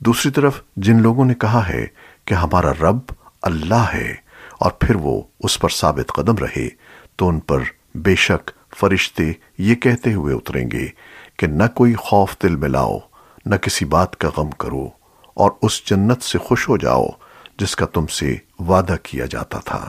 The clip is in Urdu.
دوسری طرف جن لوگوں نے کہا ہے کہ ہمارا رب اللہ ہے اور پھر وہ اس پر ثابت قدم رہے تو ان پر بے شک فرشتے یہ کہتے ہوئے اتریں گے کہ نہ کوئی خوف دل میں لاؤ، نہ کسی بات کا غم کرو اور اس جنت سے خوش ہو جاؤ جس کا تم سے وعدہ کیا جاتا تھا۔